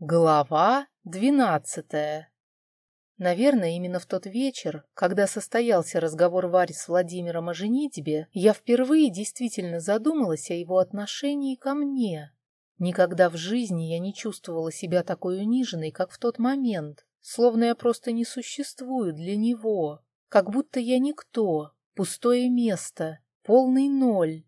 Глава двенадцатая Наверное, именно в тот вечер, когда состоялся разговор Вари с Владимиром о женитьбе, я впервые действительно задумалась о его отношении ко мне. Никогда в жизни я не чувствовала себя такой униженной, как в тот момент, словно я просто не существую для него, как будто я никто, пустое место, полный ноль.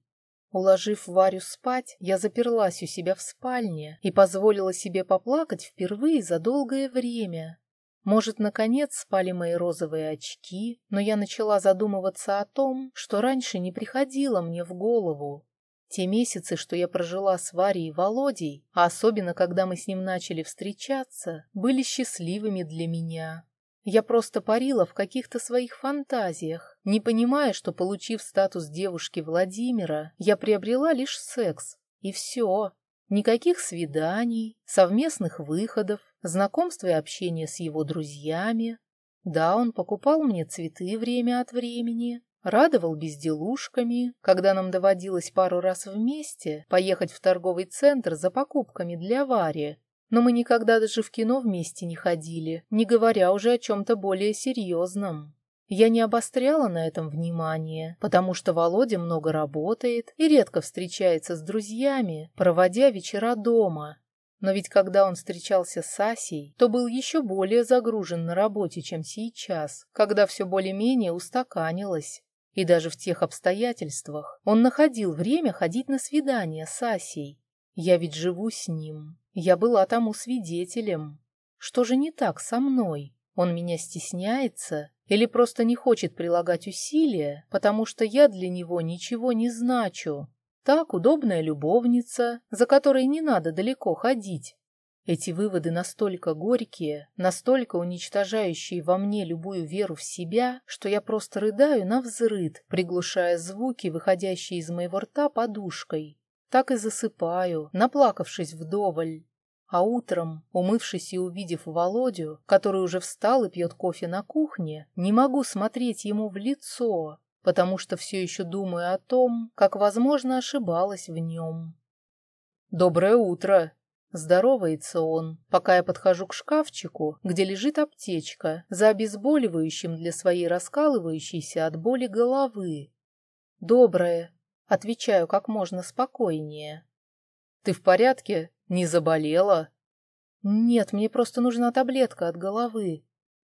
Уложив Варю спать, я заперлась у себя в спальне и позволила себе поплакать впервые за долгое время. Может, наконец спали мои розовые очки, но я начала задумываться о том, что раньше не приходило мне в голову. Те месяцы, что я прожила с Варей и Володей, а особенно когда мы с ним начали встречаться, были счастливыми для меня. Я просто парила в каких-то своих фантазиях, не понимая, что, получив статус девушки Владимира, я приобрела лишь секс. И все. Никаких свиданий, совместных выходов, знакомства и общения с его друзьями. Да, он покупал мне цветы время от времени, радовал безделушками, когда нам доводилось пару раз вместе поехать в торговый центр за покупками для Вари, но мы никогда даже в кино вместе не ходили, не говоря уже о чем-то более серьезном. Я не обостряла на этом внимание, потому что Володя много работает и редко встречается с друзьями, проводя вечера дома. Но ведь когда он встречался с Асей, то был еще более загружен на работе, чем сейчас, когда все более-менее устаканилось. И даже в тех обстоятельствах он находил время ходить на свидания с Асей. Я ведь живу с ним. Я была тому свидетелем. Что же не так со мной? Он меня стесняется или просто не хочет прилагать усилия, потому что я для него ничего не значу? Так удобная любовница, за которой не надо далеко ходить. Эти выводы настолько горькие, настолько уничтожающие во мне любую веру в себя, что я просто рыдаю на взрыд, приглушая звуки, выходящие из моего рта подушкой. Так и засыпаю, наплакавшись вдоволь. А утром, умывшись и увидев Володю, который уже встал и пьет кофе на кухне, не могу смотреть ему в лицо, потому что все еще думаю о том, как, возможно, ошибалась в нем. «Доброе утро!» Здоровается он, пока я подхожу к шкафчику, где лежит аптечка за обезболивающим для своей раскалывающейся от боли головы. «Доброе!» Отвечаю как можно спокойнее. «Ты в порядке? Не заболела?» «Нет, мне просто нужна таблетка от головы».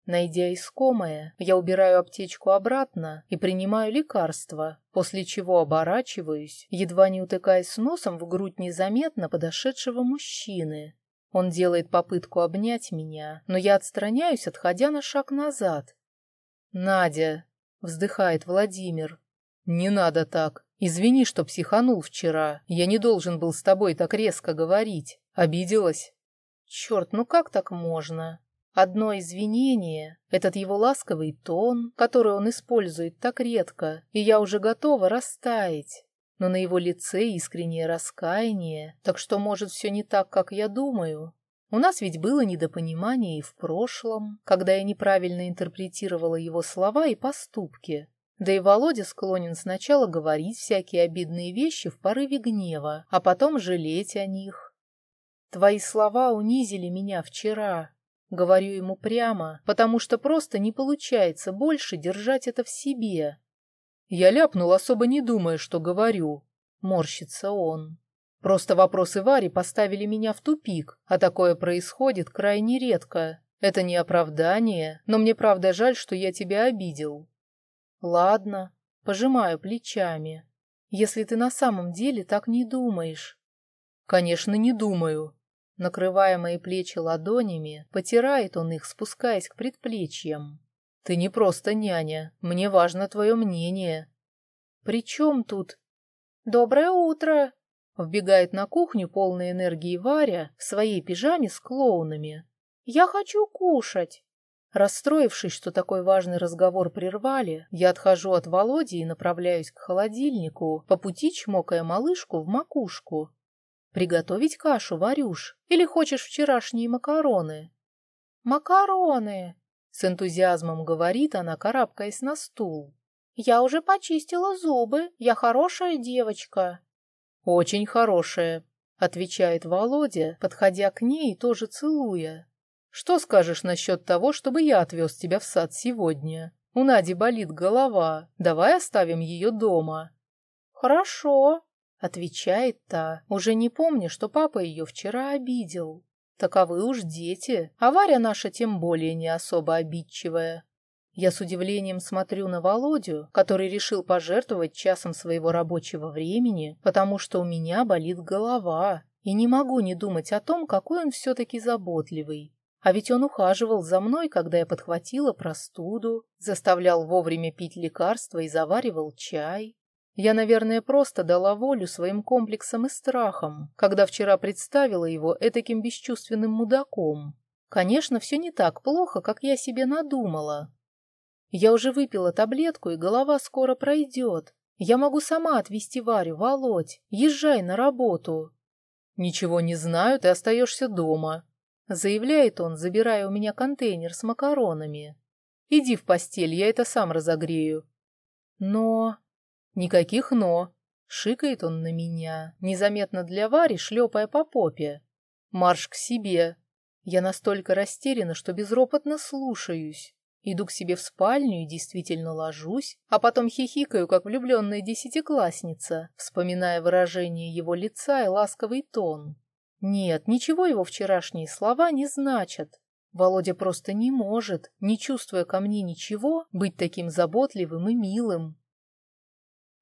Найдя искомое, я убираю аптечку обратно и принимаю лекарство, после чего оборачиваюсь, едва не утыкаясь носом в грудь незаметно подошедшего мужчины. Он делает попытку обнять меня, но я отстраняюсь, отходя на шаг назад. «Надя!» — вздыхает Владимир. «Не надо так. Извини, что психанул вчера. Я не должен был с тобой так резко говорить. Обиделась? Черт, ну как так можно? Одно извинение, этот его ласковый тон, который он использует так редко, и я уже готова растаять. Но на его лице искреннее раскаяние, так что, может, все не так, как я думаю. У нас ведь было недопонимание и в прошлом, когда я неправильно интерпретировала его слова и поступки. Да и Володя склонен сначала говорить всякие обидные вещи в порыве гнева, а потом жалеть о них. Твои слова унизили меня вчера. Говорю ему прямо, потому что просто не получается больше держать это в себе. Я ляпнул, особо не думая, что говорю. Морщится он. Просто вопросы Вари поставили меня в тупик, а такое происходит крайне редко. Это не оправдание, но мне правда жаль, что я тебя обидел. Ладно, пожимаю плечами. Если ты на самом деле так не думаешь. Конечно, не думаю. Накрывая мои плечи ладонями, потирает он их, спускаясь к предплечьям. Ты не просто няня, мне важно твое мнение. При чем тут? Доброе утро! Вбегает на кухню полной энергии Варя в своей пижаме с клоунами. Я хочу кушать. Расстроившись, что такой важный разговор прервали, я отхожу от Володи и направляюсь к холодильнику, по пути чмокая малышку в макушку. «Приготовить кашу, Варюш, или хочешь вчерашние макароны?» «Макароны!» — с энтузиазмом говорит она, карабкаясь на стул. «Я уже почистила зубы, я хорошая девочка». «Очень хорошая», — отвечает Володя, подходя к ней и тоже целуя. Что скажешь насчет того, чтобы я отвез тебя в сад сегодня? У Нади болит голова, давай оставим ее дома. Хорошо, отвечает та, уже не помня, что папа ее вчера обидел. Таковы уж дети, а Варя наша тем более не особо обидчивая. Я с удивлением смотрю на Володю, который решил пожертвовать часом своего рабочего времени, потому что у меня болит голова, и не могу не думать о том, какой он все-таки заботливый. А ведь он ухаживал за мной, когда я подхватила простуду, заставлял вовремя пить лекарства и заваривал чай. Я, наверное, просто дала волю своим комплексам и страхам, когда вчера представила его этаким бесчувственным мудаком. Конечно, все не так плохо, как я себе надумала. Я уже выпила таблетку, и голова скоро пройдет. Я могу сама отвезти Варю, Володь. Езжай на работу. Ничего не знаю, ты остаешься дома, заявляет он, забирая у меня контейнер с макаронами. Иди в постель, я это сам разогрею. Но... Никаких «но». Шикает он на меня, незаметно для Вари, шлепая по попе. Марш к себе. Я настолько растеряна, что безропотно слушаюсь. Иду к себе в спальню и действительно ложусь, а потом хихикаю, как влюбленная десятиклассница, вспоминая выражение его лица и ласковый тон. Нет, ничего его вчерашние слова не значат. Володя просто не может, не чувствуя ко мне ничего, быть таким заботливым и милым.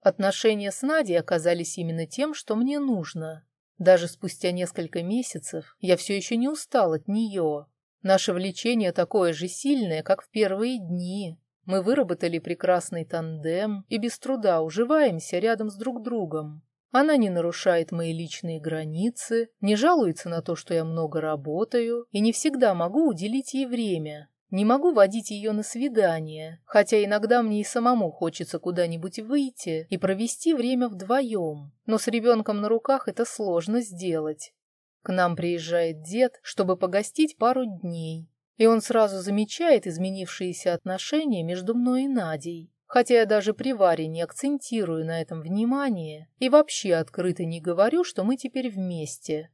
Отношения с Надей оказались именно тем, что мне нужно. Даже спустя несколько месяцев я все еще не устал от нее. Наше влечение такое же сильное, как в первые дни. Мы выработали прекрасный тандем и без труда уживаемся рядом с друг другом. Она не нарушает мои личные границы, не жалуется на то, что я много работаю и не всегда могу уделить ей время. Не могу водить ее на свидание, хотя иногда мне и самому хочется куда-нибудь выйти и провести время вдвоем, но с ребенком на руках это сложно сделать. К нам приезжает дед, чтобы погостить пару дней, и он сразу замечает изменившиеся отношения между мной и Надей, хотя я даже при Варе не акцентирую на этом внимание и вообще открыто не говорю, что мы теперь вместе.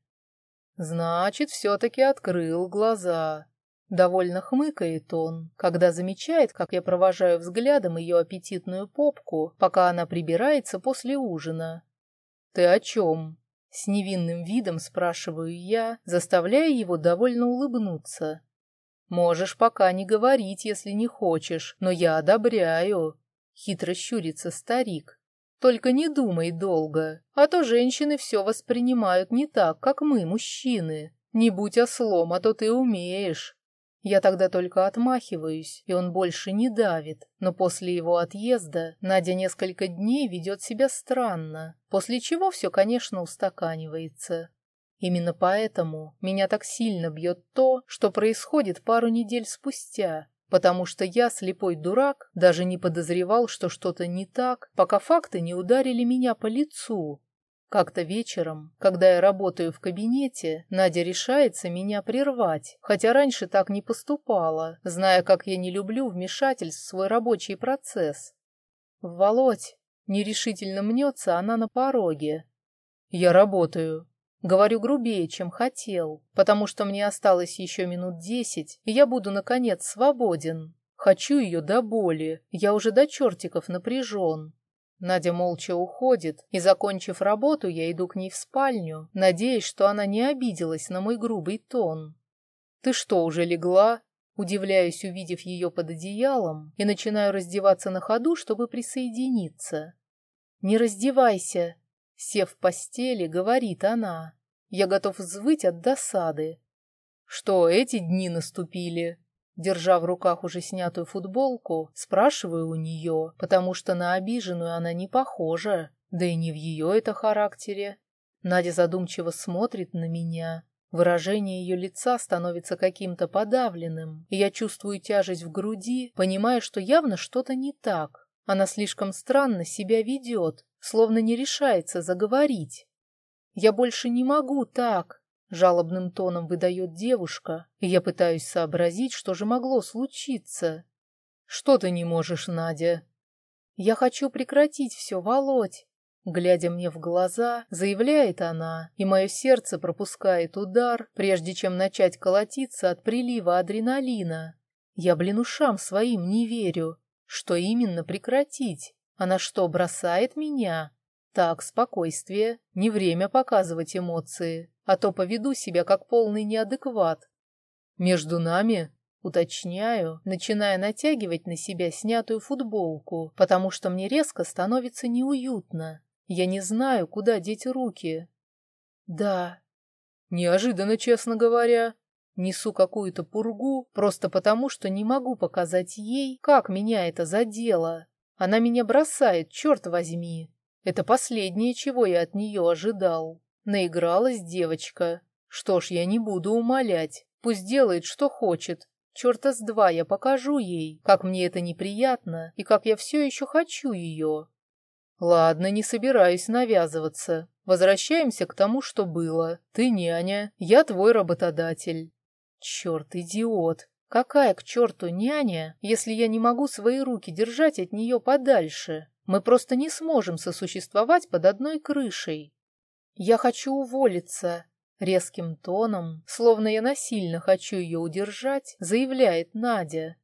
Значит, все-таки открыл глаза. Довольно хмыкает он, когда замечает, как я провожаю взглядом ее аппетитную попку, пока она прибирается после ужина. «Ты о чем?» С невинным видом спрашиваю я, заставляя его довольно улыбнуться. «Можешь пока не говорить, если не хочешь, но я одобряю», — хитро щурится старик. «Только не думай долго, а то женщины все воспринимают не так, как мы, мужчины. Не будь ослом, а то ты умеешь». Я тогда только отмахиваюсь, и он больше не давит. Но после его отъезда Надя несколько дней ведет себя странно, после чего все, конечно, устаканивается. Именно поэтому меня так сильно бьет то, что происходит пару недель спустя, потому что я, слепой дурак, даже не подозревал, что что-то не так, пока факты не ударили меня по лицу. Как-то вечером, когда я работаю в кабинете, Надя решается меня прервать, хотя раньше так не поступала, зная, как я не люблю вмешательств в свой рабочий процесс. «Володь!» — нерешительно мнется она на пороге. «Я работаю», Говорю грубее, чем хотел, потому что мне осталось еще минут десять, и я буду, наконец, свободен. Хочу ее до боли, я уже до чертиков напряжен. Надя молча уходит, и, закончив работу, я иду к ней в спальню, надеясь, что она не обиделась на мой грубый тон. «Ты что, уже легла?» Удивляюсь, увидев ее под одеялом, и начинаю раздеваться на ходу, чтобы присоединиться. «Не раздевайся!» Сев в постели, говорит она. Я готов взвыть от досады. «Что, эти дни наступили?» Держа в руках уже снятую футболку, спрашиваю у нее, потому что на обиженную она не похожа, да и не в ее это характере. Надя задумчиво смотрит на меня. Выражение ее лица становится каким-то подавленным, и я чувствую тяжесть в груди, понимая, что явно что-то не так. Она слишком странно себя ведет, словно не решается заговорить. «Я больше не могу так», Жалобным тоном выдает девушка, и я пытаюсь сообразить, что же могло случиться. Что ты не можешь, Надя? Я хочу прекратить все, Володь. Глядя мне в глаза, заявляет она, и мое сердце пропускает удар, прежде чем начать колотиться от прилива адреналина. Я, блин, ушам своим не верю. Что именно прекратить? Она что, бросает меня? Так, спокойствие, не время показывать эмоции, а то поведу себя как полный неадекват. Между нами Уточняю, начиная натягивать на себя снятую футболку, потому что мне резко становится неуютно. Я не знаю, куда деть руки. Да. Неожиданно, честно говоря. Несу какую-то пургу просто потому, что не могу показать ей, как меня это задело. Она меня бросает, черт возьми. Это последнее, чего я от нее ожидал. Наигралась девочка. Что ж, я не буду умолять. Пусть делает, что хочет. Черта с два я покажу ей, как мне это неприятно и как я все еще хочу ее. Ладно, не собираюсь навязываться. Возвращаемся к тому, что было. Ты няня, я твой работодатель. Черт, идиот. Какая к черту няня, если я не могу свои руки держать от нее подальше? Мы просто не сможем сосуществовать под одной крышей. Я хочу уволиться. Резким тоном, словно я насильно хочу ее удержать, заявляет Надя.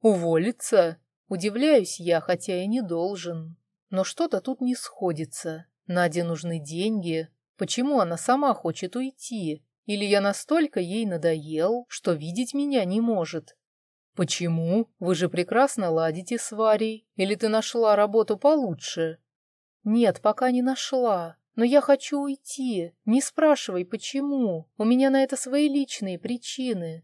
Уволиться? Удивляюсь я, хотя и не должен. Но что-то тут не сходится. Наде нужны деньги. Почему она сама хочет уйти? Или я настолько ей надоел, что видеть меня не может? Почему? Вы же прекрасно ладите с Варей. Или ты нашла работу получше? Нет, пока не нашла. Но я хочу уйти. Не спрашивай, почему. У меня на это свои личные причины.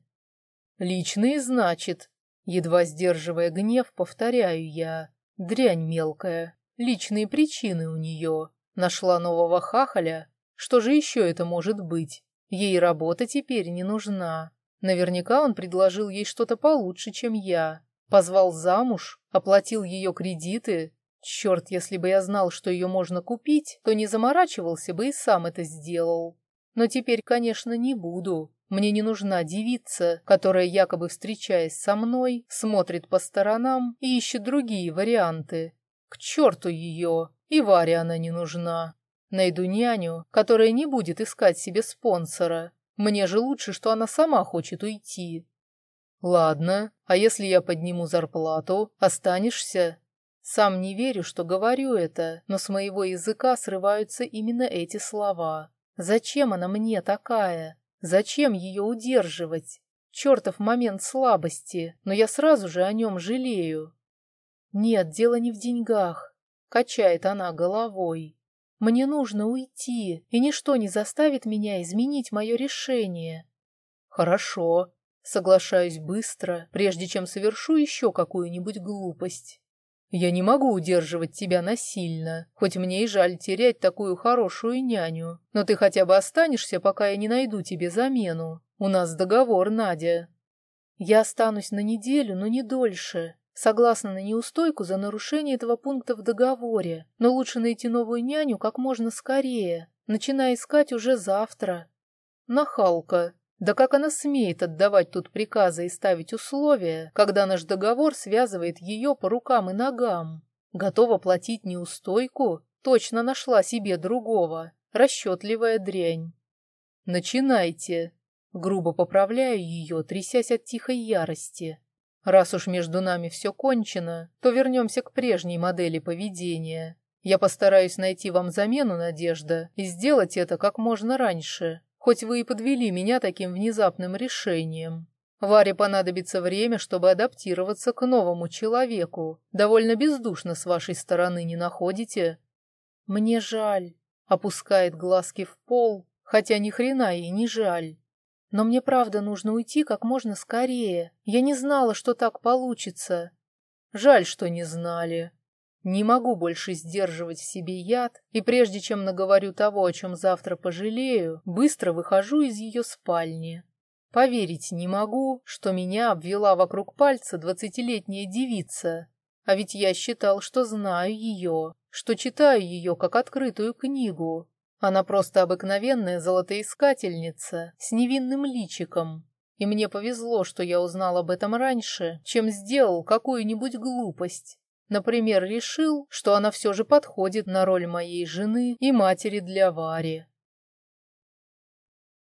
Личные, значит? Едва сдерживая гнев, повторяю я. Дрянь мелкая. Личные причины у нее. Нашла нового хахаля. Что же еще это может быть? Ей работа теперь не нужна. Наверняка он предложил ей что-то получше, чем я. Позвал замуж, оплатил ее кредиты. Черт, если бы я знал, что ее можно купить, то не заморачивался бы и сам это сделал. Но теперь, конечно, не буду. Мне не нужна девица, которая, якобы встречаясь со мной, смотрит по сторонам и ищет другие варианты. К черту ее! И Варе она не нужна. Найду няню, которая не будет искать себе спонсора. Мне же лучше, что она сама хочет уйти. Ладно, а если я подниму зарплату, останешься? Сам не верю, что говорю это, но с моего языка срываются именно эти слова. Зачем она мне такая? Зачем ее удерживать? Чертов момент слабости, но я сразу же о нем жалею. «Нет, дело не в деньгах», — качает она головой. «Мне нужно уйти, и ничто не заставит меня изменить мое решение». «Хорошо», — соглашаюсь быстро, прежде чем совершу еще какую-нибудь глупость. «Я не могу удерживать тебя насильно, хоть мне и жаль терять такую хорошую няню, но ты хотя бы останешься, пока я не найду тебе замену. У нас договор, Надя». «Я останусь на неделю, но не дольше», Согласна на неустойку за нарушение этого пункта в договоре, но лучше найти новую няню как можно скорее, начиная искать уже завтра. Нахалка. Да как она смеет отдавать тут приказы и ставить условия, когда наш договор связывает ее по рукам и ногам? Готова платить неустойку? Точно нашла себе другого. Расчетливая дрянь. Начинайте. Грубо поправляю ее, трясясь от тихой ярости. Раз уж между нами все кончено, то вернемся к прежней модели поведения. Я постараюсь найти вам замену, Надежда, и сделать это как можно раньше, хоть вы и подвели меня таким внезапным решением. Варе понадобится время, чтобы адаптироваться к новому человеку. Довольно бездушно с вашей стороны, не находите? Мне жаль. Опускает глазки в пол, хотя ни хрена ей не жаль. Но мне правда нужно уйти как можно скорее. Я не знала, что так получится. Жаль, что не знали. Не могу больше сдерживать в себе яд, и прежде чем наговорю того, о чем завтра пожалею, быстро выхожу из ее спальни. Поверить не могу, что меня обвела вокруг пальца двадцатилетняя девица. А ведь я считал, что знаю ее, что читаю ее как открытую книгу, она просто обыкновенная золотоискательница с невинным личиком. И мне повезло, что я узнал об этом раньше, чем сделал какую-нибудь глупость. Например, решил, что она все же подходит на роль моей жены и матери для Вари.